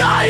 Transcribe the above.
I.